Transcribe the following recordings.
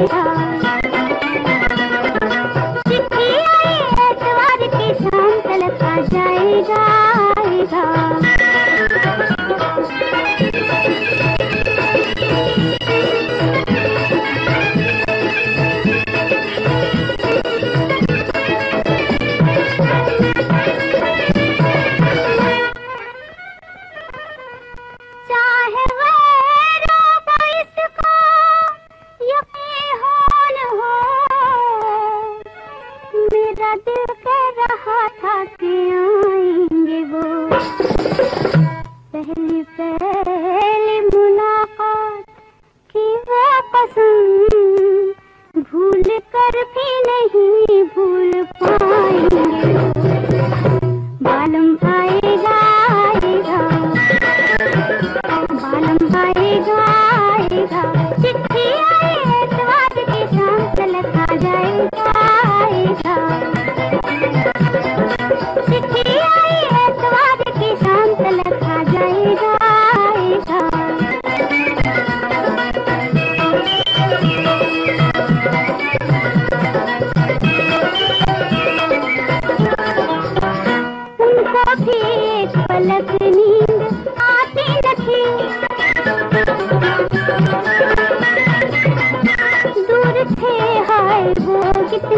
रा मेरा दिल कह रहा था कि आएँगे वो। पहली पहली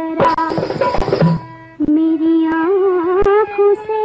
जरा मेरी आँखों से,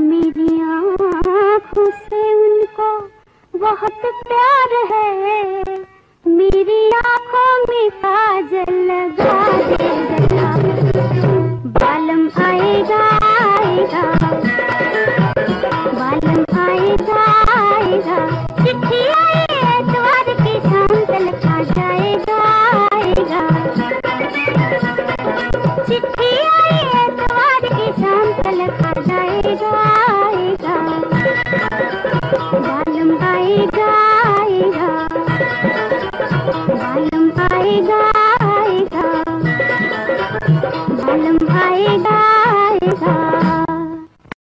मेरी आँखों से उनको बहुत प्यार है। मेरी आँखों में काजल लगा दे।